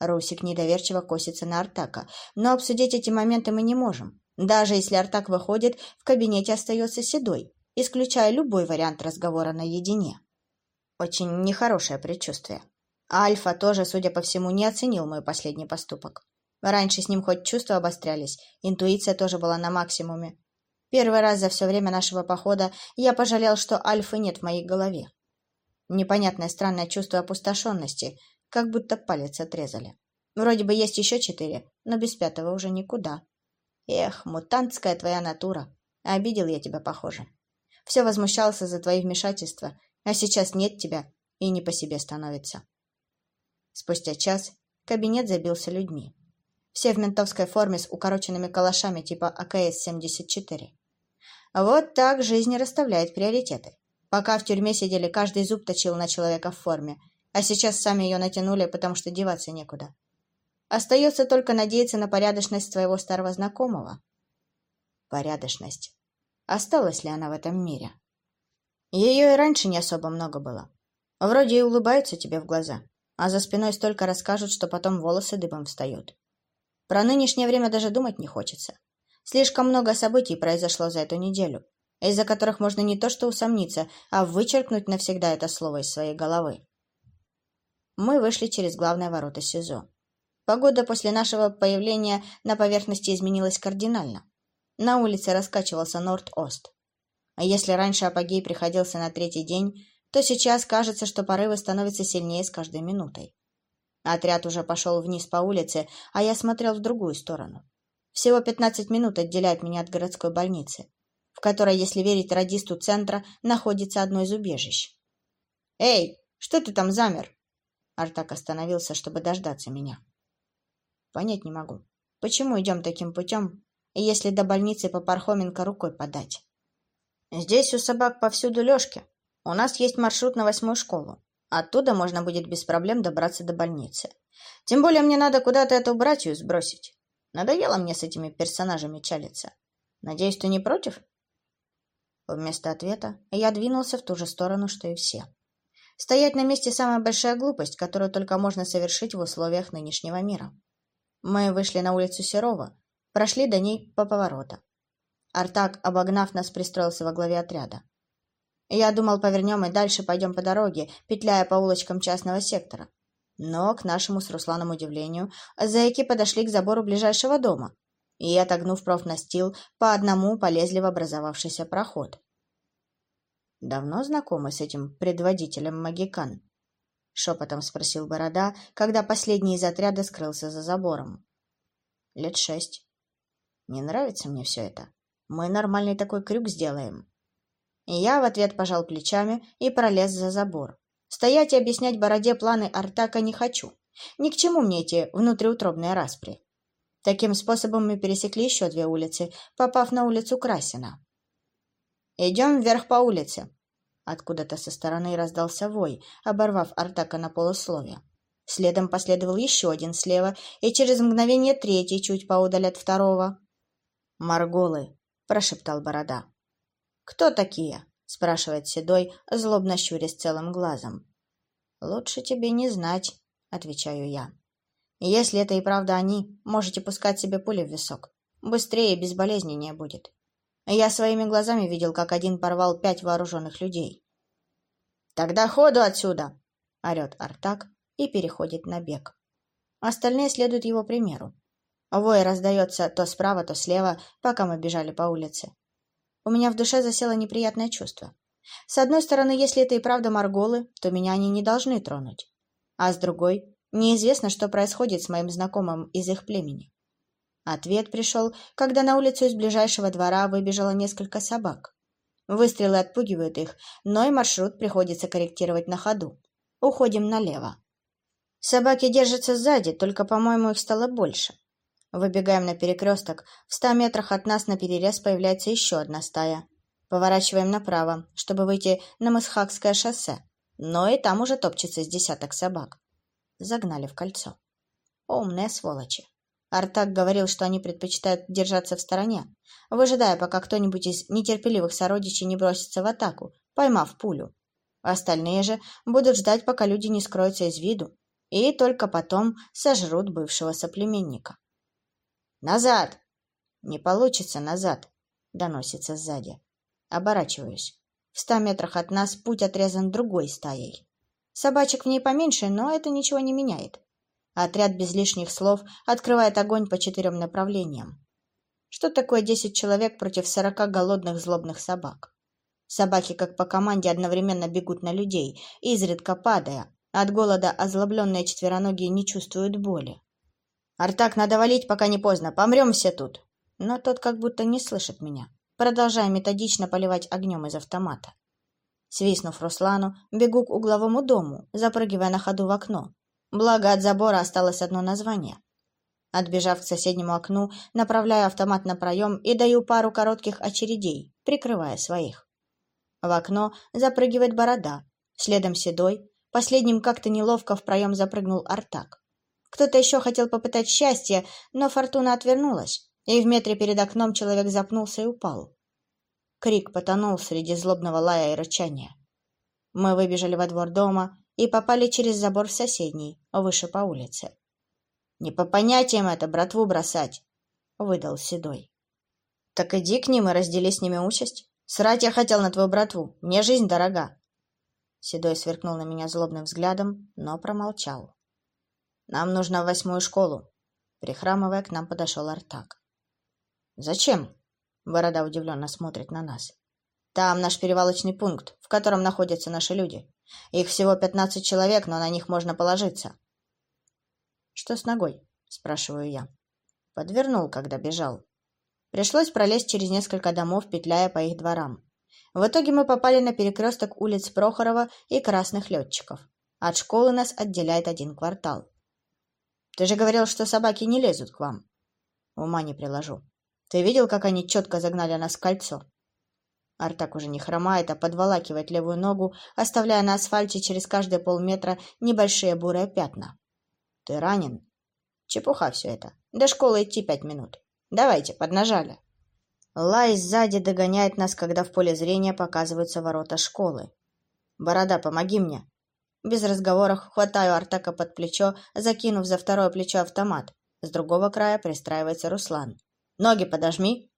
Русик недоверчиво косится на Артака, но обсудить эти моменты мы не можем. Даже если Артак выходит, в кабинете остается Седой, исключая любой вариант разговора наедине. Очень нехорошее предчувствие. Альфа тоже, судя по всему, не оценил мой последний поступок. Раньше с ним хоть чувства обострялись, интуиция тоже была на максимуме. Первый раз за все время нашего похода я пожалел, что Альфы нет в моей голове. Непонятное странное чувство опустошенности, как будто палец отрезали. Вроде бы есть еще четыре, но без пятого уже никуда. Эх, мутантская твоя натура. Обидел я тебя, похоже. Все возмущался за твои вмешательства, а сейчас нет тебя, и не по себе становится. Спустя час кабинет забился людьми. Все в ментовской форме с укороченными калашами типа АКС-74. Вот так жизнь расставляет приоритеты. Пока в тюрьме сидели, каждый зуб точил на человека в форме, а сейчас сами ее натянули, потому что деваться некуда. Остается только надеяться на порядочность своего старого знакомого. Порядочность. Осталась ли она в этом мире? Ее и раньше не особо много было. Вроде и улыбаются тебе в глаза, а за спиной столько расскажут, что потом волосы дыбом встают. Про нынешнее время даже думать не хочется. Слишком много событий произошло за эту неделю, из-за которых можно не то что усомниться, а вычеркнуть навсегда это слово из своей головы. Мы вышли через главные ворота СИЗО. Погода после нашего появления на поверхности изменилась кардинально. На улице раскачивался Норд-Ост. А если раньше апогей приходился на третий день, то сейчас кажется, что порывы становятся сильнее с каждой минутой. Отряд уже пошел вниз по улице, а я смотрел в другую сторону. Всего пятнадцать минут отделяют меня от городской больницы в которой, если верить радисту центра, находится одно из убежищ. «Эй, что ты там замер?» Артак остановился, чтобы дождаться меня. Понять не могу, почему идем таким путем, если до больницы по Пархоменко рукой подать? Здесь у собак повсюду лёжки. У нас есть маршрут на восьмую школу. Оттуда можно будет без проблем добраться до больницы. Тем более мне надо куда-то эту братью сбросить. Надоело мне с этими персонажами чалиться. Надеюсь, ты не против? Вместо ответа я двинулся в ту же сторону, что и все. Стоять на месте – самая большая глупость, которую только можно совершить в условиях нынешнего мира. Мы вышли на улицу Серова, прошли до ней по повороту. Артак, обогнав нас, пристроился во главе отряда. Я думал, повернем и дальше пойдем по дороге, петляя по улочкам частного сектора. Но, к нашему с Русланом удивлению, зэки подошли к забору ближайшего дома, и, отогнув профнастил, по одному полезли в образовавшийся проход. «Давно знакомы с этим предводителем магикан?» — шепотом спросил Борода, когда последний из отряда скрылся за забором. «Лет шесть. Не нравится мне все это. Мы нормальный такой крюк сделаем». Я в ответ пожал плечами и пролез за забор. Стоять и объяснять Бороде планы Артака не хочу. Ни к чему мне эти внутриутробные распри. Таким способом мы пересекли еще две улицы, попав на улицу Красина. «Идем вверх по улице!» Откуда-то со стороны раздался вой, оборвав Артака на полусловие. Следом последовал еще один слева, и через мгновение третий чуть поудаль от второго. «Марголы!» — прошептал Борода. «Кто такие?» — спрашивает Седой, злобно щурясь целым глазом. «Лучше тебе не знать», — отвечаю я. Если это и правда они, можете пускать себе пули в висок. Быстрее и безболезненнее будет. Я своими глазами видел, как один порвал пять вооруженных людей. «Тогда ходу отсюда!» — орет Артак и переходит на бег. Остальные следуют его примеру. Вой раздается то справа, то слева, пока мы бежали по улице. У меня в душе засело неприятное чувство. С одной стороны, если это и правда Марголы, то меня они не должны тронуть. А с другой, Неизвестно, что происходит с моим знакомым из их племени. Ответ пришел, когда на улицу из ближайшего двора выбежало несколько собак. Выстрелы отпугивают их, но и маршрут приходится корректировать на ходу. Уходим налево. Собаки держатся сзади, только, по-моему, их стало больше. Выбегаем на перекресток. В ста метрах от нас на перерез появляется еще одна стая. Поворачиваем направо, чтобы выйти на Мысхакское шоссе. Но и там уже топчется с десяток собак загнали в кольцо. Умные сволочи. Артак говорил, что они предпочитают держаться в стороне, выжидая, пока кто-нибудь из нетерпеливых сородичей не бросится в атаку, поймав пулю. Остальные же будут ждать, пока люди не скроются из виду. и только потом сожрут бывшего соплеменника. «Назад!» «Не получится назад!» — доносится сзади. Оборачиваюсь. В ста метрах от нас путь отрезан другой стаей. Собачек в ней поменьше, но это ничего не меняет. Отряд без лишних слов открывает огонь по четырем направлениям. Что такое десять человек против сорока голодных злобных собак? Собаки, как по команде, одновременно бегут на людей, изредка падая. От голода озлобленные четвероногие не чувствуют боли. «Артак, надо валить, пока не поздно. Помрем все тут!» Но тот как будто не слышит меня, продолжая методично поливать огнем из автомата. Свистнув Руслану, бегу к угловому дому, запрыгивая на ходу в окно. Благо, от забора осталось одно название. Отбежав к соседнему окну, направляю автомат на проем и даю пару коротких очередей, прикрывая своих. В окно запрыгивает борода, следом седой, последним как-то неловко в проем запрыгнул Артак. Кто-то еще хотел попытать счастье, но фортуна отвернулась, и в метре перед окном человек запнулся и упал. Крик потонул среди злобного лая и рычания. Мы выбежали во двор дома и попали через забор в соседний, выше по улице. «Не по понятиям это братву бросать!» — выдал Седой. «Так иди к ним и раздели с ними участь. Срать я хотел на твою братву, мне жизнь дорога!» Седой сверкнул на меня злобным взглядом, но промолчал. «Нам нужно в восьмую школу!» Прихрамывая, к нам подошел Артак. «Зачем?» Борода удивленно смотрит на нас. «Там наш перевалочный пункт, в котором находятся наши люди. Их всего пятнадцать человек, но на них можно положиться». «Что с ногой?» – спрашиваю я. Подвернул, когда бежал. Пришлось пролезть через несколько домов, петляя по их дворам. В итоге мы попали на перекресток улиц Прохорова и Красных Летчиков. От школы нас отделяет один квартал. «Ты же говорил, что собаки не лезут к вам». Ума не приложу. Ты видел, как они четко загнали нас в кольцо? Артак уже не хромает, а подволакивает левую ногу, оставляя на асфальте через каждые полметра небольшие бурые пятна. Ты ранен? Чепуха все это. До школы идти пять минут. Давайте, поднажали. Лай сзади догоняет нас, когда в поле зрения показываются ворота школы. «Борода, помоги мне!» Без разговоров хватаю Артака под плечо, закинув за второе плечо автомат. С другого края пристраивается Руслан. Ноги подожми.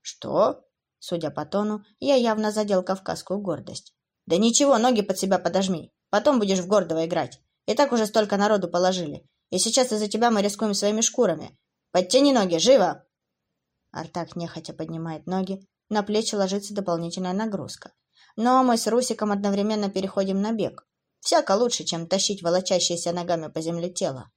Что? Судя по тону, я явно задел кавказскую гордость. Да ничего, ноги под себя подожми. Потом будешь в гордого играть. И так уже столько народу положили. И сейчас из-за тебя мы рискуем своими шкурами. Подтяни ноги, живо! Артак нехотя поднимает ноги. На плечи ложится дополнительная нагрузка. Но мы с Русиком одновременно переходим на бег. Всяко лучше, чем тащить волочащиеся ногами по земле тело.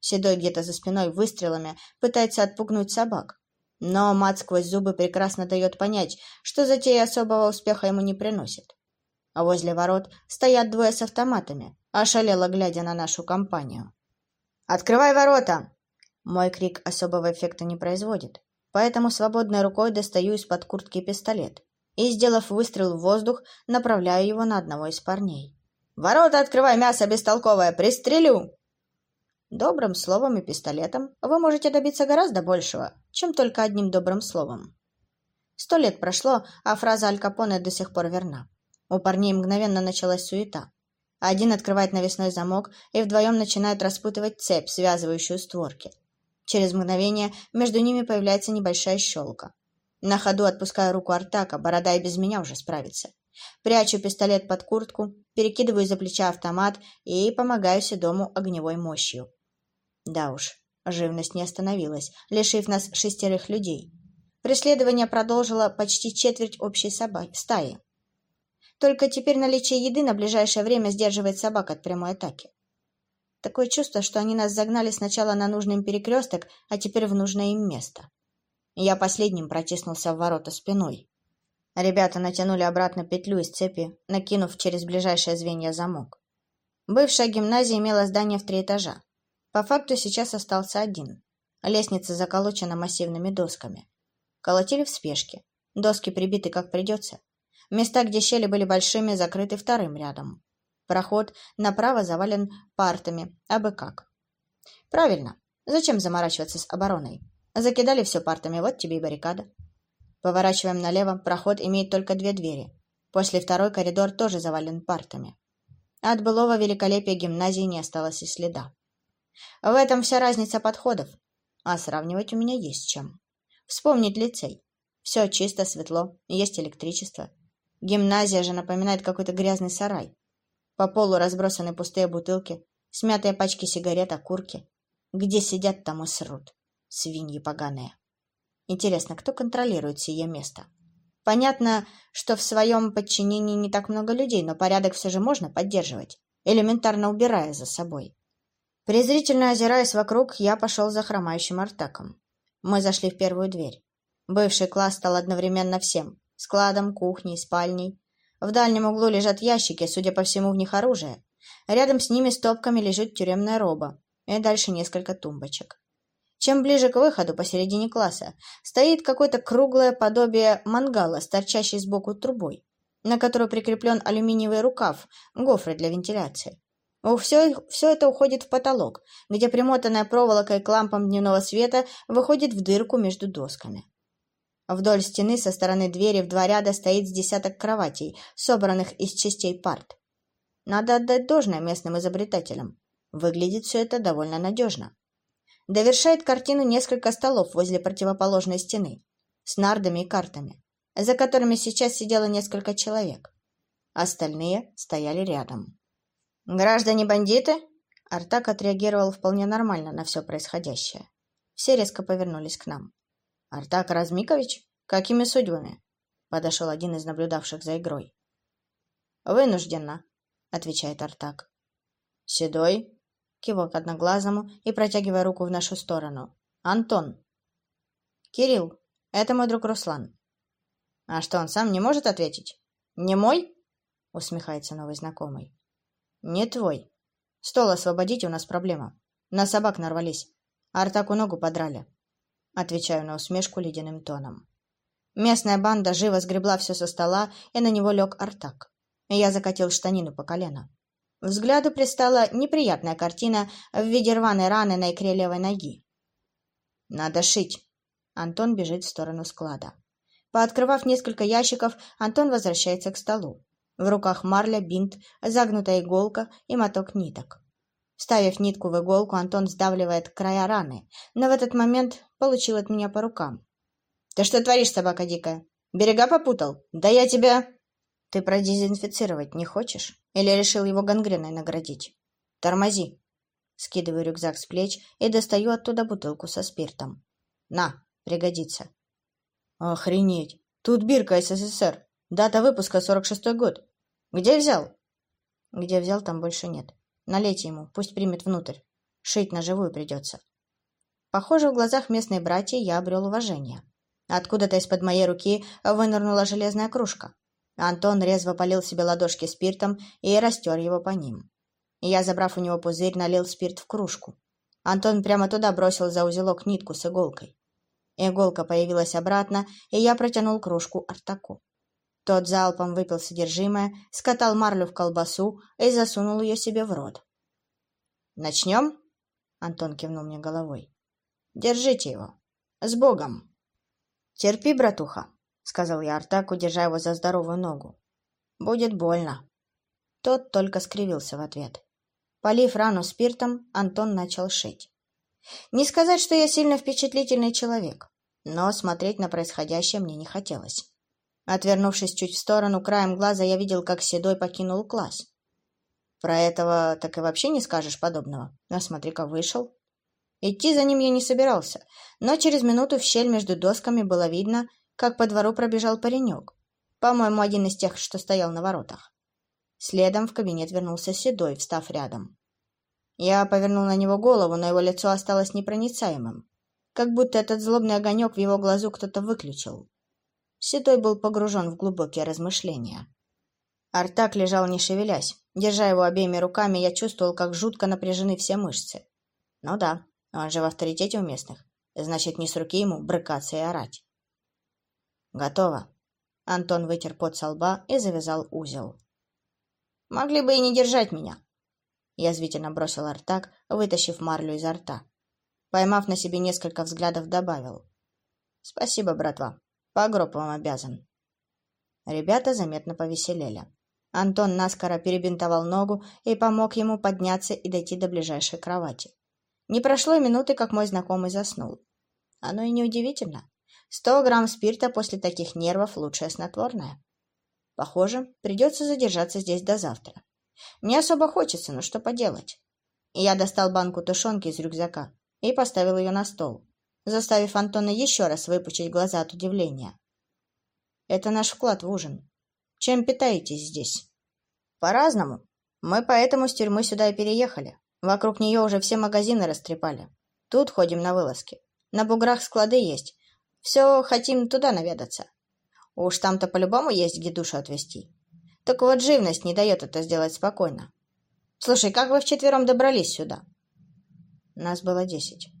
Седой где-то за спиной выстрелами пытается отпугнуть собак. Но мат сквозь зубы прекрасно дает понять, что затея особого успеха ему не приносит. А возле ворот стоят двое с автоматами, ошалело глядя на нашу компанию. «Открывай ворота!» Мой крик особого эффекта не производит, поэтому свободной рукой достаю из-под куртки пистолет и, сделав выстрел в воздух, направляю его на одного из парней. «Ворота открывай, мясо бестолковое! Пристрелю!» Добрым словом и пистолетом вы можете добиться гораздо большего, чем только одним добрым словом. Сто лет прошло, а фраза Аль Капоне до сих пор верна. У парней мгновенно началась суета. Один открывает навесной замок и вдвоем начинают распутывать цепь, связывающую створки. Через мгновение между ними появляется небольшая щелка. На ходу отпускаю руку Артака, борода и без меня уже справится. Прячу пистолет под куртку, перекидываю за плеча автомат и помогаю Седому огневой мощью. Да уж, живность не остановилась, лишив нас шестерых людей. Преследование продолжило почти четверть общей собаки, стаи. Только теперь наличие еды на ближайшее время сдерживает собак от прямой атаки. Такое чувство, что они нас загнали сначала на нужный перекресток, а теперь в нужное им место. Я последним протиснулся в ворота спиной. Ребята натянули обратно петлю из цепи, накинув через ближайшее звенья замок. Бывшая гимназия имела здание в три этажа. По факту сейчас остался один. Лестница заколочена массивными досками. Колотили в спешке. Доски прибиты как придется. Места, где щели были большими, закрыты вторым рядом. Проход направо завален партами, а бы как. Правильно. Зачем заморачиваться с обороной? Закидали все партами, вот тебе и баррикада. Поворачиваем налево, проход имеет только две двери. После второй коридор тоже завален партами. От былого великолепия гимназии не осталось и следа. В этом вся разница подходов. А сравнивать у меня есть с чем. Вспомнить лицей. Все чисто, светло, есть электричество. Гимназия же напоминает какой-то грязный сарай. По полу разбросаны пустые бутылки, смятые пачки сигарет, окурки. Где сидят, там и срут. Свиньи поганые. Интересно, кто контролирует сие место? Понятно, что в своем подчинении не так много людей, но порядок все же можно поддерживать, элементарно убирая за собой. Презрительно озираясь вокруг, я пошел за хромающим Артаком. Мы зашли в первую дверь. Бывший класс стал одновременно всем — складом, кухней, спальней. В дальнем углу лежат ящики, судя по всему, в них оружие. Рядом с ними стопками лежит тюремная роба, и дальше несколько тумбочек. Чем ближе к выходу посередине класса, стоит какое-то круглое подобие мангала с сбоку трубой, на которую прикреплен алюминиевый рукав, гофры для вентиляции. Все, все это уходит в потолок, где примотанная проволокой к лампам дневного света выходит в дырку между досками. Вдоль стены со стороны двери в два ряда стоит с десяток кроватей, собранных из частей парт. Надо отдать должное местным изобретателям. Выглядит все это довольно надежно. Довершает картину несколько столов возле противоположной стены, с нардами и картами, за которыми сейчас сидело несколько человек. Остальные стояли рядом. «Граждане-бандиты?» Артак отреагировал вполне нормально на все происходящее. Все резко повернулись к нам. «Артак Размикович? Какими судьбами?» Подошел один из наблюдавших за игрой. «Вынужденно», — отвечает Артак. «Седой?» — кивок одноглазому и протягивая руку в нашу сторону. «Антон!» «Кирилл, это мой друг Руслан». «А что, он сам не может ответить?» «Не мой?» — усмехается новый знакомый. «Не твой. Стол освободите, у нас проблема. На собак нарвались. Артаку ногу подрали». Отвечаю на усмешку ледяным тоном. Местная банда живо сгребла все со стола, и на него лег Артак. Я закатил штанину по колено. Взгляду пристала неприятная картина в виде рваной раны на икре левой ноги. «Надо шить!» Антон бежит в сторону склада. Пооткрывав несколько ящиков, Антон возвращается к столу. В руках марля, бинт, загнутая иголка и моток ниток. Вставив нитку в иголку, Антон сдавливает края раны, но в этот момент получил от меня по рукам. «Ты что творишь, собака дикая? Берега попутал? Да я тебя...» «Ты продезинфицировать не хочешь? Или решил его гангреной наградить? Тормози!» Скидываю рюкзак с плеч и достаю оттуда бутылку со спиртом. «На, пригодится». «Охренеть! Тут бирка СССР. Дата выпуска 46-й год. Где взял? Где взял, там больше нет. Налейте ему, пусть примет внутрь. Шить на живую придется. Похоже, в глазах местной братья я обрел уважение. Откуда-то из-под моей руки вынырнула железная кружка. Антон резво полил себе ладошки спиртом и растер его по ним. Я, забрав у него пузырь, налил спирт в кружку. Антон прямо туда бросил за узелок нитку с иголкой. Иголка появилась обратно, и я протянул кружку Артаку. Тот залпом выпил содержимое, скатал марлю в колбасу и засунул ее себе в рот. «Начнем?» — Антон кивнул мне головой. «Держите его. С Богом!» «Терпи, братуха», — сказал я Артаку, держа его за здоровую ногу. «Будет больно». Тот только скривился в ответ. Полив рану спиртом, Антон начал шить. Не сказать, что я сильно впечатлительный человек, но смотреть на происходящее мне не хотелось. Отвернувшись чуть в сторону, краем глаза я видел, как Седой покинул класс. Про этого так и вообще не скажешь подобного. А смотри-ка, вышел. Идти за ним я не собирался, но через минуту в щель между досками было видно, как по двору пробежал паренек. По-моему, один из тех, что стоял на воротах. Следом в кабинет вернулся Седой, встав рядом. Я повернул на него голову, но его лицо осталось непроницаемым. Как будто этот злобный огонек в его глазу кто-то выключил. Седой был погружен в глубокие размышления. Артак лежал не шевелясь. Держа его обеими руками, я чувствовал, как жутко напряжены все мышцы. Ну да, он же в авторитете у местных. Значит, не с руки ему брыкаться и орать. Готово. Антон вытер пот со лба и завязал узел. Могли бы и не держать меня. Язвительно бросил Артак, вытащив марлю изо рта. Поймав на себе несколько взглядов, добавил. Спасибо, братва. По гроб вам обязан. Ребята заметно повеселели. Антон наскоро перебинтовал ногу и помог ему подняться и дойти до ближайшей кровати. Не прошло минуты, как мой знакомый заснул. Оно и неудивительно. Сто грамм спирта после таких нервов – лучшее снотворное. Похоже, придется задержаться здесь до завтра. Не особо хочется, но что поделать. Я достал банку тушенки из рюкзака и поставил ее на стол, заставив Антона еще раз выпучить глаза от удивления. Это наш вклад в ужин. Чем питаетесь здесь? По-разному. Мы поэтому с тюрьмы сюда и переехали. Вокруг нее уже все магазины растрепали. Тут ходим на вылазки. На буграх склады есть. Все хотим туда наведаться. Уж там-то по-любому есть где душу отвезти. Так вот живность не дает это сделать спокойно. Слушай, как вы вчетвером добрались сюда? Нас было десять.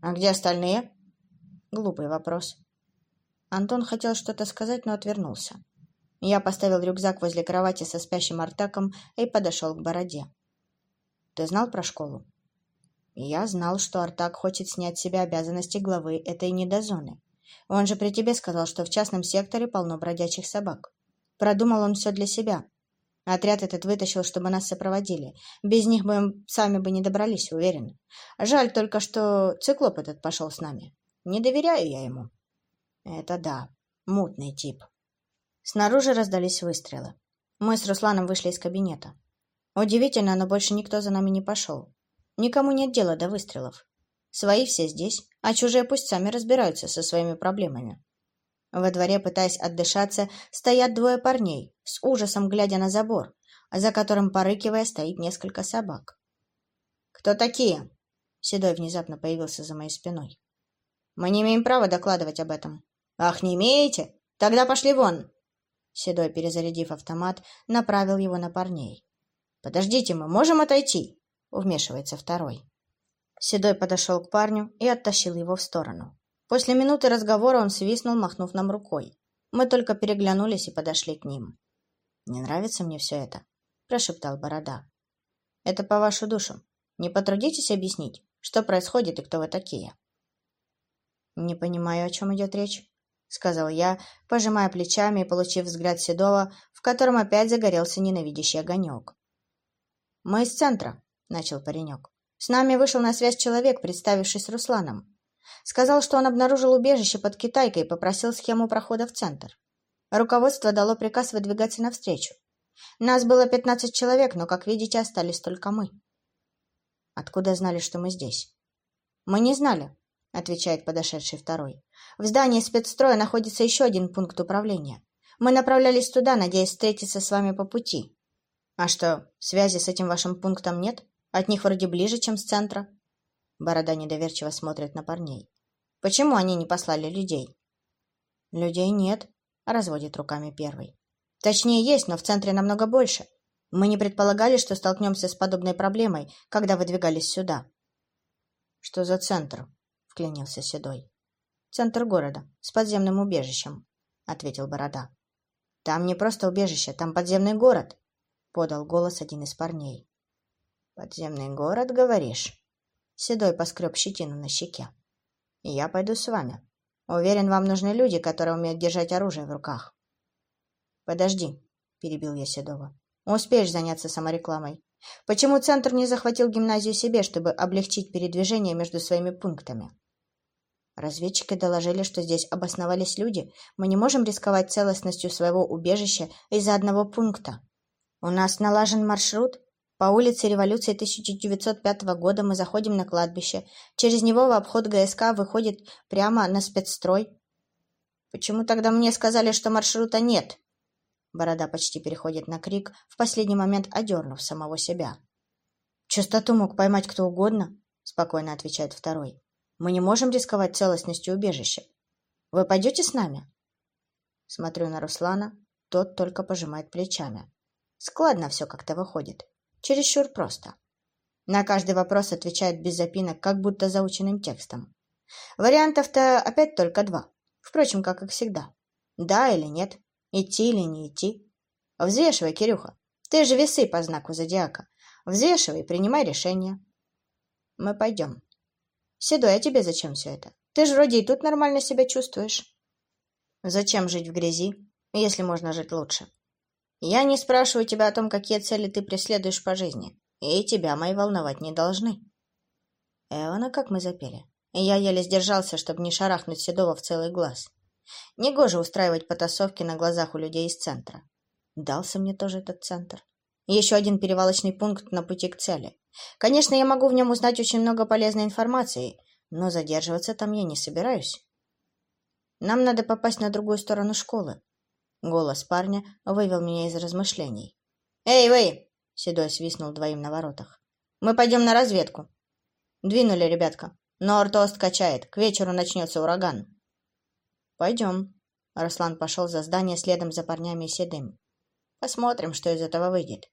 А где остальные? Глупый вопрос. Антон хотел что-то сказать, но отвернулся. Я поставил рюкзак возле кровати со спящим Артаком и подошел к бороде. «Ты знал про школу?» «Я знал, что Артак хочет снять с себя обязанности главы этой недозоны. Он же при тебе сказал, что в частном секторе полно бродячих собак. Продумал он все для себя. Отряд этот вытащил, чтобы нас сопроводили. Без них бы сами бы не добрались, уверен. Жаль только, что циклоп этот пошел с нами. Не доверяю я ему». «Это да, мутный тип». Снаружи раздались выстрелы. Мы с Русланом вышли из кабинета. Удивительно, но больше никто за нами не пошел. Никому нет дела до выстрелов. Свои все здесь, а чужие пусть сами разбираются со своими проблемами. Во дворе, пытаясь отдышаться, стоят двое парней, с ужасом глядя на забор, за которым, порыкивая, стоит несколько собак. «Кто такие?» Седой внезапно появился за моей спиной. «Мы не имеем права докладывать об этом». «Ах, не имеете? Тогда пошли вон!» Седой, перезарядив автомат, направил его на парней. «Подождите, мы можем отойти?» — вмешивается второй. Седой подошел к парню и оттащил его в сторону. После минуты разговора он свистнул, махнув нам рукой. Мы только переглянулись и подошли к ним. «Не нравится мне все это», — прошептал Борода. «Это по вашу душу. Не потрудитесь объяснить, что происходит и кто вы такие?» «Не понимаю, о чем идет речь», — сказал я, пожимая плечами и получив взгляд Седова, в котором опять загорелся ненавидящий огонек. «Мы из центра», — начал паренек. «С нами вышел на связь человек, представившись Русланом. Сказал, что он обнаружил убежище под Китайкой и попросил схему прохода в центр. Руководство дало приказ выдвигаться навстречу. Нас было пятнадцать человек, но, как видите, остались только мы». «Откуда знали, что мы здесь?» «Мы не знали», — отвечает подошедший второй. В здании спецстроя находится еще один пункт управления. Мы направлялись туда, надеясь встретиться с вами по пути. А что, связи с этим вашим пунктом нет? От них вроде ближе, чем с центра. Борода недоверчиво смотрит на парней. Почему они не послали людей? Людей нет, разводит руками первый. Точнее, есть, но в центре намного больше. Мы не предполагали, что столкнемся с подобной проблемой, когда выдвигались сюда. Что за центр? Вклинился Седой. Центр города, с подземным убежищем, — ответил Борода. — Там не просто убежище, там подземный город, — подал голос один из парней. — Подземный город, говоришь? Седой поскреб щетину на щеке. — Я пойду с вами. Уверен, вам нужны люди, которые умеют держать оружие в руках. — Подожди, — перебил я Седова. — Успеешь заняться саморекламой. Почему Центр не захватил гимназию себе, чтобы облегчить передвижение между своими пунктами? Разведчики доложили, что здесь обосновались люди. Мы не можем рисковать целостностью своего убежища из-за одного пункта. У нас налажен маршрут. По улице революции 1905 года мы заходим на кладбище. Через него в обход ГСК выходит прямо на спецстрой. Почему тогда мне сказали, что маршрута нет? Борода почти переходит на крик, в последний момент одернув самого себя. Частоту мог поймать кто угодно, спокойно отвечает второй. Мы не можем рисковать целостностью убежища. Вы пойдете с нами? Смотрю на Руслана, тот только пожимает плечами. Складно все как-то выходит. Чересчур просто. На каждый вопрос отвечает без запинок, как будто заученным текстом. Вариантов-то опять только два. Впрочем, как и всегда. Да или нет, идти или не идти. Взвешивай, Кирюха. Ты же весы по знаку зодиака. Взвешивай, принимай решение. Мы пойдем. Седой, а тебе зачем все это? Ты же вроде и тут нормально себя чувствуешь. Зачем жить в грязи, если можно жить лучше? Я не спрашиваю тебя о том, какие цели ты преследуешь по жизни, и тебя мои волновать не должны. Эвана, как мы запели. Я еле сдержался, чтобы не шарахнуть Седова в целый глаз. Негоже устраивать потасовки на глазах у людей из центра. Дался мне тоже этот центр. Еще один перевалочный пункт на пути к цели. Конечно, я могу в нем узнать очень много полезной информации, но задерживаться там я не собираюсь. Нам надо попасть на другую сторону школы. Голос парня вывел меня из размышлений. «Эй, вы!» — Седой свистнул двоим на воротах. «Мы пойдем на разведку». «Двинули, ребятка. Норд-Ост качает. К вечеру начнется ураган». «Пойдем». Руслан пошел за здание следом за парнями и седым. «Посмотрим, что из этого выйдет.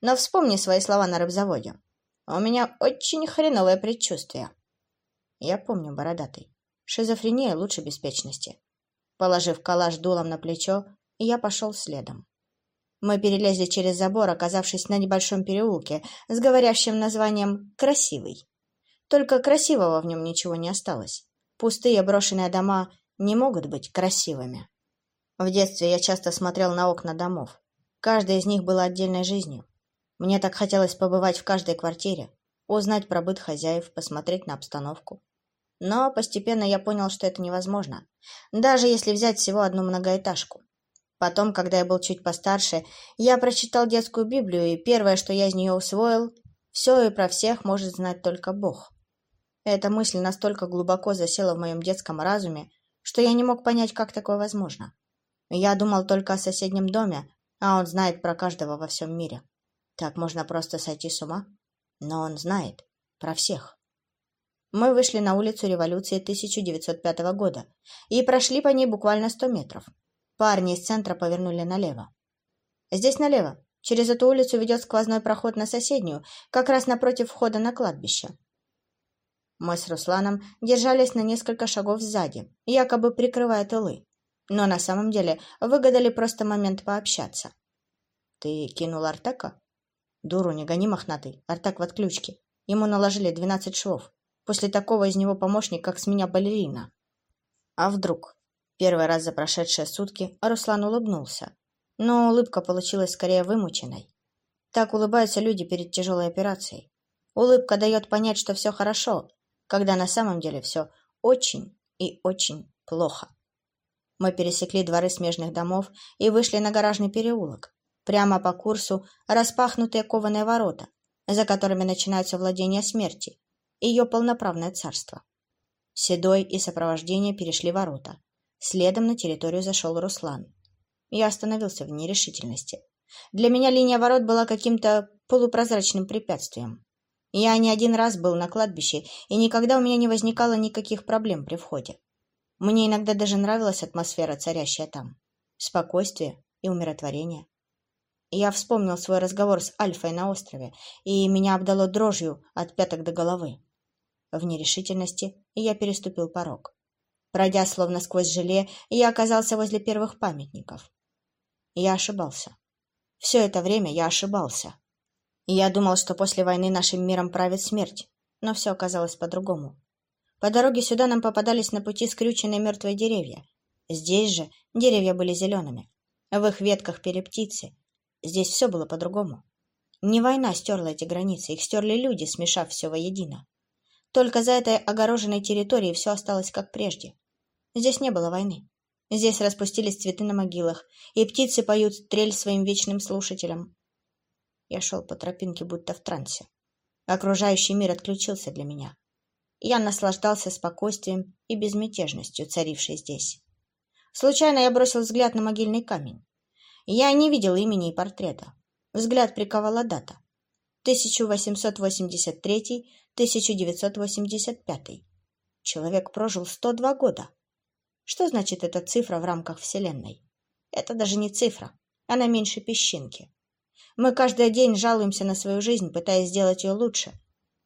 Но вспомни свои слова на рыбзаводе. У меня очень хреновое предчувствие». «Я помню, бородатый. Шизофрения лучше беспечности». Положив калаш дулом на плечо, я пошел следом. Мы перелезли через забор, оказавшись на небольшом переулке с говорящим названием «Красивый». Только красивого в нем ничего не осталось. Пустые брошенные дома не могут быть красивыми. В детстве я часто смотрел на окна домов. Каждая из них была отдельной жизнью. Мне так хотелось побывать в каждой квартире, узнать про быт хозяев, посмотреть на обстановку. Но постепенно я понял, что это невозможно, даже если взять всего одну многоэтажку. Потом, когда я был чуть постарше, я прочитал детскую Библию, и первое, что я из нее усвоил, все и про всех может знать только Бог. Эта мысль настолько глубоко засела в моем детском разуме, что я не мог понять, как такое возможно. Я думал только о соседнем доме, а он знает про каждого во всем мире. Так можно просто сойти с ума? Но он знает про всех. Мы вышли на улицу революции 1905 года и прошли по ней буквально 100 метров. Парни из центра повернули налево. «Здесь налево. Через эту улицу ведет сквозной проход на соседнюю, как раз напротив входа на кладбище». Мы с Русланом держались на несколько шагов сзади, якобы прикрывая тылы. Но на самом деле выгадали просто момент пообщаться. «Ты кинул Артака?» «Дуру не гони, мохнатый. Артак в отключке. Ему наложили двенадцать швов. После такого из него помощник, как с меня балерина. А вдруг? Первый раз за прошедшие сутки Руслан улыбнулся. Но улыбка получилась скорее вымученной. Так улыбаются люди перед тяжелой операцией. Улыбка дает понять, что все хорошо, когда на самом деле все очень и очень плохо. Мы пересекли дворы смежных домов и вышли на гаражный переулок. Прямо по курсу распахнутые кованые ворота, за которыми начинаются владения смерти, ее полноправное царство. Седой и сопровождение перешли ворота. Следом на территорию зашел Руслан. Я остановился в нерешительности. Для меня линия ворот была каким-то полупрозрачным препятствием. Я не один раз был на кладбище, и никогда у меня не возникало никаких проблем при входе. Мне иногда даже нравилась атмосфера, царящая там. Спокойствие и умиротворение. Я вспомнил свой разговор с Альфой на острове, и меня обдало дрожью от пяток до головы. В нерешительности я переступил порог. Пройдя словно сквозь желе, я оказался возле первых памятников. Я ошибался. Все это время я ошибался. Я думал, что после войны нашим миром правит смерть, но все оказалось по-другому. По дороге сюда нам попадались на пути скрюченные мертвые деревья. Здесь же деревья были зелеными. В их ветках пели птицы. Здесь все было по-другому. Не война стерла эти границы, их стерли люди, смешав все воедино. Только за этой огороженной территорией все осталось как прежде. Здесь не было войны. Здесь распустились цветы на могилах, и птицы поют трель своим вечным слушателям. Я шел по тропинке, будто в трансе. Окружающий мир отключился для меня. Я наслаждался спокойствием и безмятежностью, царившей здесь. Случайно я бросил взгляд на могильный камень. Я не видел имени и портрета. Взгляд приковала дата. 1883-1985. Человек прожил 102 года. Что значит эта цифра в рамках Вселенной? Это даже не цифра, она меньше песчинки. Мы каждый день жалуемся на свою жизнь, пытаясь сделать ее лучше,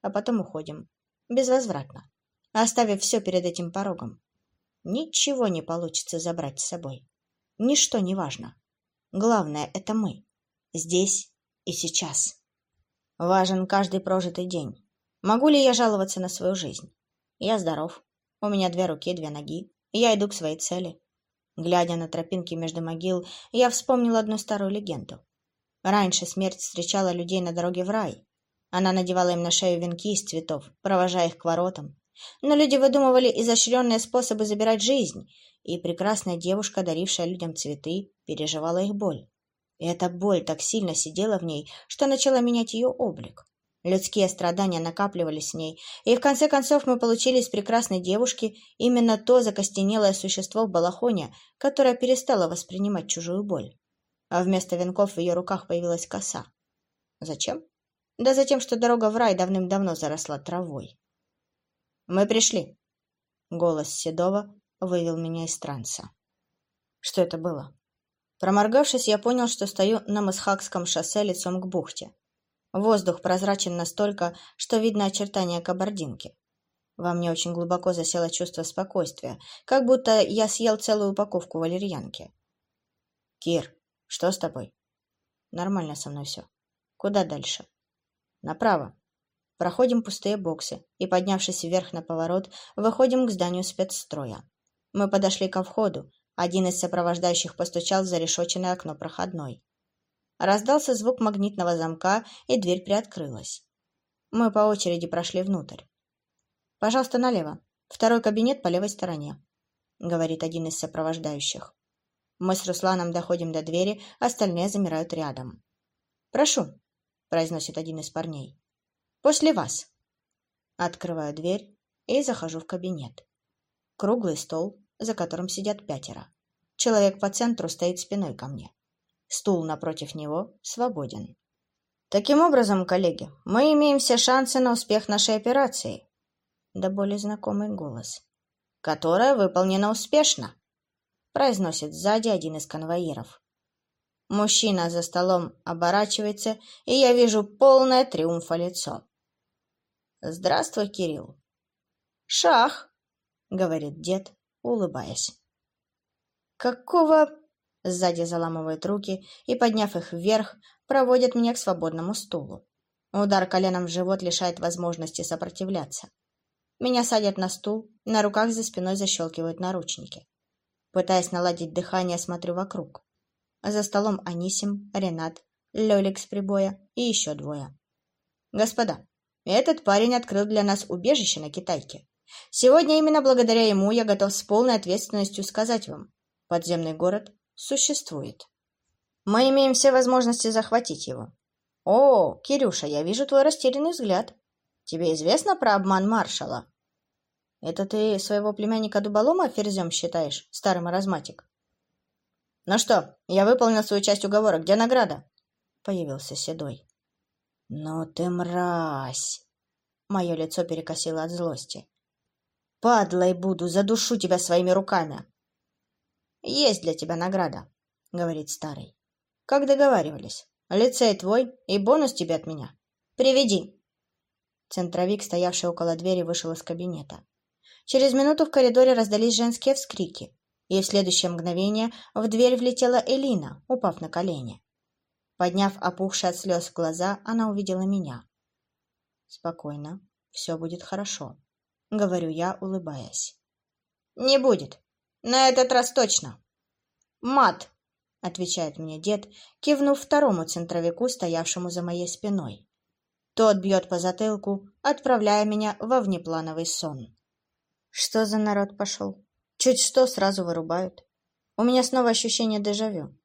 а потом уходим. Безвозвратно. Оставив все перед этим порогом. Ничего не получится забрать с собой. Ничто не важно. Главное — это мы. Здесь и сейчас. Важен каждый прожитый день. Могу ли я жаловаться на свою жизнь? Я здоров. У меня две руки, две ноги. Я иду к своей цели. Глядя на тропинки между могил, я вспомнил одну старую легенду. Раньше смерть встречала людей на дороге в рай. Она надевала им на шею венки из цветов, провожая их к воротам. Но люди выдумывали изощренные способы забирать жизнь, и прекрасная девушка, дарившая людям цветы, переживала их боль. И эта боль так сильно сидела в ней, что начала менять ее облик. Людские страдания накапливались с ней, и в конце концов мы получили из прекрасной девушки именно то закостенелое существо в балахоне, которое перестало воспринимать чужую боль. А вместо венков в ее руках появилась коса. Зачем? Да за тем, что дорога в рай давным-давно заросла травой. «Мы пришли!» Голос Седова вывел меня из транса. Что это было? Проморгавшись, я понял, что стою на Масхакском шоссе лицом к бухте. Воздух прозрачен настолько, что видно очертания кабардинки. Во мне очень глубоко засело чувство спокойствия, как будто я съел целую упаковку валерьянки. «Кир, что с тобой?» «Нормально со мной все. Куда дальше?» «Направо. Проходим пустые боксы и, поднявшись вверх на поворот, выходим к зданию спецстроя. Мы подошли ко входу, один из сопровождающих постучал в зарешоченное окно проходной. Раздался звук магнитного замка, и дверь приоткрылась. Мы по очереди прошли внутрь. «Пожалуйста, налево. Второй кабинет по левой стороне», — говорит один из сопровождающих. Мы с Русланом доходим до двери, остальные замирают рядом. «Прошу», — произносит один из парней. «После вас». Открываю дверь и захожу в кабинет. Круглый стол, за которым сидят пятеро. Человек по центру стоит спиной ко мне. Стул напротив него свободен. Таким образом, коллеги, мы имеем все шансы на успех нашей операции. Да более знакомый голос. Которая выполнена успешно, произносит сзади один из конвоиров. Мужчина за столом оборачивается, и я вижу полное триумфа лицо. «Здравствуй, Кирилл!» «Шах!» — говорит дед, улыбаясь. «Какого...» — сзади заламывают руки и, подняв их вверх, проводят меня к свободному стулу. Удар коленом в живот лишает возможности сопротивляться. Меня садят на стул, на руках за спиной защелкивают наручники. Пытаясь наладить дыхание, смотрю вокруг. За столом Анисим, Ренат, Лёлик с прибоя и еще двое. «Господа, этот парень открыл для нас убежище на Китайке. Сегодня именно благодаря ему я готов с полной ответственностью сказать вам, подземный город существует. Мы имеем все возможности захватить его. О, Кирюша, я вижу твой растерянный взгляд. Тебе известно про обман маршала? Это ты своего племянника Дуболома ферзем считаешь, старый маразматик? Ну что, я выполнил свою часть уговора. Где награда? Появился Седой. Ну ты мразь! Мое лицо перекосило от злости. Падлой буду, задушу тебя своими руками. Есть для тебя награда, говорит старый. Как договаривались. Лицей твой и бонус тебе от меня. Приведи. Центровик, стоявший около двери, вышел из кабинета. Через минуту в коридоре раздались женские вскрики, и в следующее мгновение в дверь влетела Элина, упав на колени. Подняв опухшие от слез глаза, она увидела меня. «Спокойно, все будет хорошо», — говорю я, улыбаясь. «Не будет. На этот раз точно». «Мат», — отвечает мне дед, кивнув второму центровику, стоявшему за моей спиной. Тот бьет по затылку, отправляя меня во внеплановый сон. Что за народ пошел? Чуть что сразу вырубают. У меня снова ощущение дежавю.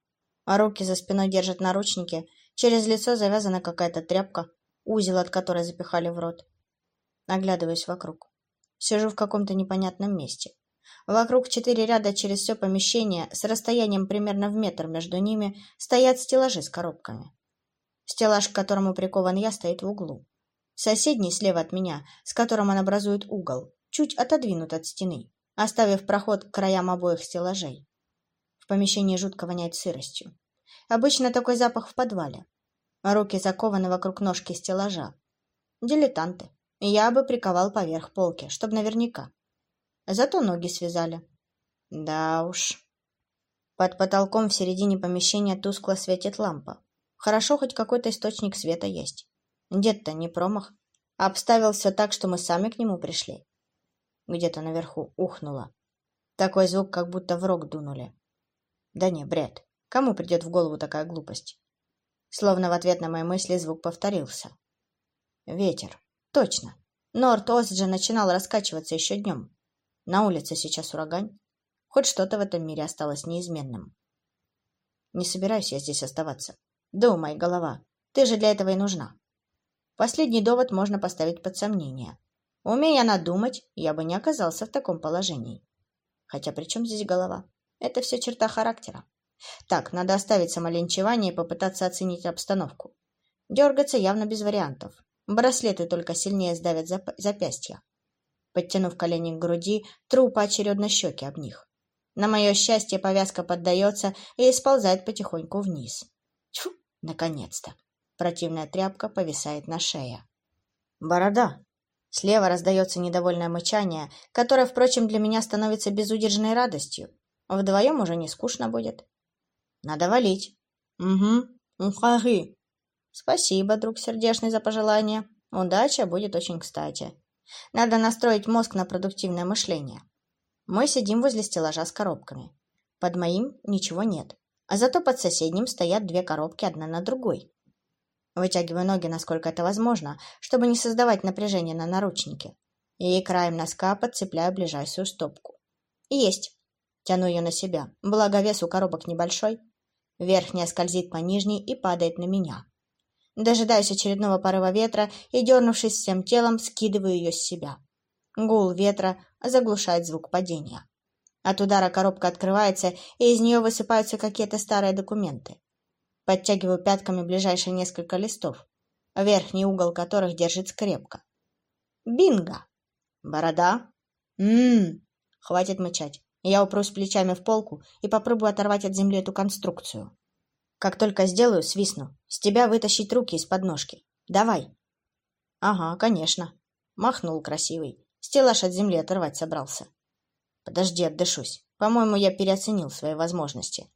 А руки за спиной держат наручники, через лицо завязана какая-то тряпка, узел от которой запихали в рот. Оглядываюсь вокруг. Сижу в каком-то непонятном месте. Вокруг четыре ряда через все помещение, с расстоянием примерно в метр между ними, стоят стеллажи с коробками. Стеллаж, к которому прикован я, стоит в углу. Соседний, слева от меня, с которым он образует угол, чуть отодвинут от стены, оставив проход к краям обоих стеллажей. В помещении жутко воняет сыростью. Обычно такой запах в подвале. Руки закованы вокруг ножки стеллажа. Дилетанты. Я бы приковал поверх полки, чтобы наверняка. Зато ноги связали. Да уж. Под потолком в середине помещения тускло светит лампа. Хорошо, хоть какой-то источник света есть. Дед-то не промах. Обставил все так, что мы сами к нему пришли. Где-то наверху ухнуло. Такой звук, как будто в рог дунули. Да не, бред. Кому придет в голову такая глупость? Словно в ответ на мои мысли звук повторился. Ветер. Точно. Норт-Ост же начинал раскачиваться еще днем. На улице сейчас ураган. Хоть что-то в этом мире осталось неизменным. Не собираюсь я здесь оставаться. Думай, голова, ты же для этого и нужна. Последний довод можно поставить под сомнение. Умея надумать, я бы не оказался в таком положении. Хотя при чем здесь голова? Это все черта характера. Так, надо оставить самолинчевание и попытаться оценить обстановку. Дергаться явно без вариантов. Браслеты только сильнее сдавят зап запястья. Подтянув колени к груди, тру поочередно щеки об них. На мое счастье, повязка поддается и сползает потихоньку вниз. Тьфу, наконец-то. Противная тряпка повисает на шее. Борода. Слева раздается недовольное мычание, которое, впрочем, для меня становится безудержной радостью. Вдвоем уже не скучно будет. Надо валить. Угу. Ухаги. Спасибо, друг сердечный, за пожелание. Удача будет очень кстати. Надо настроить мозг на продуктивное мышление. Мы сидим возле стеллажа с коробками. Под моим ничего нет, а зато под соседним стоят две коробки одна на другой. Вытягиваю ноги, насколько это возможно, чтобы не создавать напряжение на наручнике. И краем носка подцепляю ближайшую стопку. Есть. Тяну ее на себя, благо вес у коробок небольшой. Верхняя скользит по нижней и падает на меня. Дожидаюсь очередного порыва ветра и, дернувшись всем телом, скидываю ее с себя. Гул ветра заглушает звук падения. От удара коробка открывается, и из нее высыпаются какие-то старые документы. Подтягиваю пятками ближайшие несколько листов, верхний угол которых держит скрепка. Бинго! Борода? Ммм, хватит мычать. Я упрусь плечами в полку и попробую оторвать от земли эту конструкцию. Как только сделаю, свистну. С тебя вытащить руки из подножки. Давай. Ага, конечно. Махнул красивый. Стеллаж от земли оторвать собрался. Подожди, отдышусь. По-моему, я переоценил свои возможности.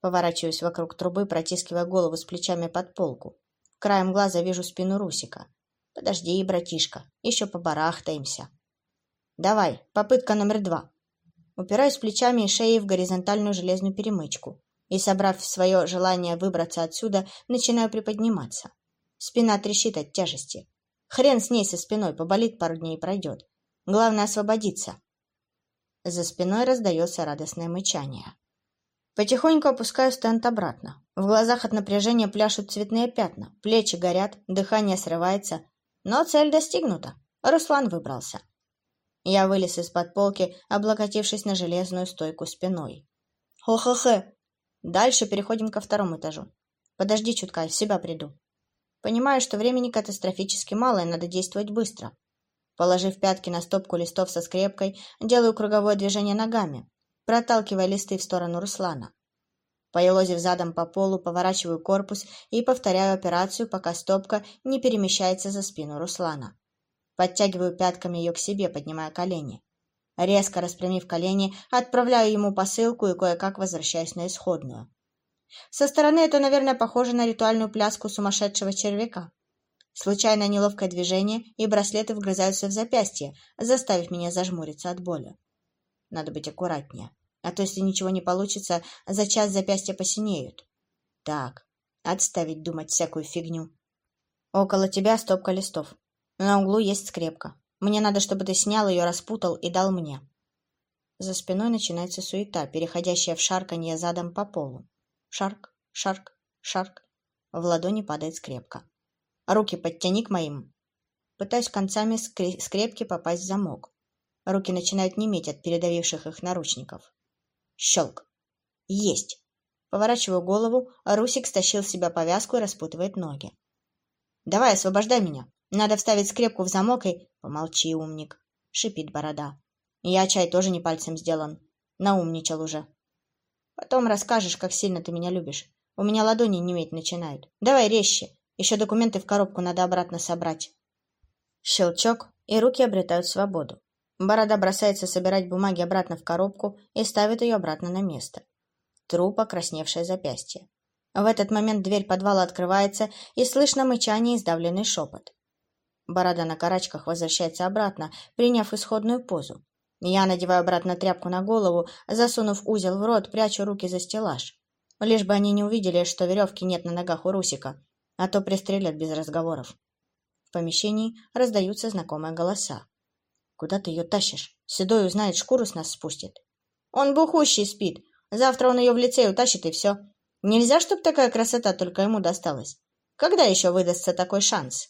Поворачиваюсь вокруг трубы, протискивая голову с плечами под полку. Краем глаза вижу спину Русика. Подожди, братишка, еще побарахтаемся. Давай, попытка номер два. Упираюсь плечами и шеей в горизонтальную железную перемычку и, собрав свое желание выбраться отсюда, начинаю приподниматься. Спина трещит от тяжести. Хрен с ней со спиной, поболит пару дней и пройдет. Главное освободиться. За спиной раздается радостное мычание. Потихоньку опускаю стенд обратно. В глазах от напряжения пляшут цветные пятна, плечи горят, дыхание срывается. Но цель достигнута. Руслан выбрался. Я вылез из-под полки, облокотившись на железную стойку спиной. Хо-хо-хо. Дальше переходим ко второму этажу. Подожди чутка, в себя приду. Понимаю, что времени катастрофически мало, и надо действовать быстро. Положив пятки на стопку листов со скрепкой, делаю круговое движение ногами, проталкивая листы в сторону Руслана. Поелозив задом по полу, поворачиваю корпус и повторяю операцию, пока стопка не перемещается за спину Руслана. Подтягиваю пятками ее к себе, поднимая колени. Резко распрямив колени, отправляю ему посылку и кое-как возвращаюсь на исходную. Со стороны это, наверное, похоже на ритуальную пляску сумасшедшего червяка. Случайное неловкое движение, и браслеты вгрызаются в запястье, заставив меня зажмуриться от боли. Надо быть аккуратнее, а то, если ничего не получится, за час запястья посинеют. Так, отставить думать всякую фигню. Около тебя стопка листов. На углу есть скрепка. Мне надо, чтобы ты снял ее, распутал и дал мне. За спиной начинается суета, переходящая в шарканье задом по полу. Шарк, шарк, шарк. В ладони падает скрепка. Руки подтяни к моим. Пытаюсь концами скрепки попасть в замок. Руки начинают неметь от передавивших их наручников. Щелк. Есть. Поворачиваю голову, а Русик стащил с себя повязку и распутывает ноги. «Давай, освобождай меня. Надо вставить скрепку в замок и...» «Помолчи, умник», — шипит борода. «Я чай тоже не пальцем сделан. Наумничал уже. Потом расскажешь, как сильно ты меня любишь. У меня ладони неметь начинают. Давай резче. Еще документы в коробку надо обратно собрать. Щелчок, и руки обретают свободу. Борода бросается собирать бумаги обратно в коробку и ставит ее обратно на место. Тру покрасневшее запястье. В этот момент дверь подвала открывается, и слышно мычание и сдавленный шепот. Борода на карачках возвращается обратно, приняв исходную позу. Я надеваю обратно тряпку на голову, засунув узел в рот, прячу руки за стеллаж. Лишь бы они не увидели, что веревки нет на ногах у Русика, а то пристрелят без разговоров. В помещении раздаются знакомые голоса. «Куда ты ее тащишь? Седой узнает, шкуру с нас спустит». «Он бухущий спит. Завтра он ее в лицей утащит, и все. Нельзя, чтоб такая красота только ему досталась. Когда еще выдастся такой шанс?»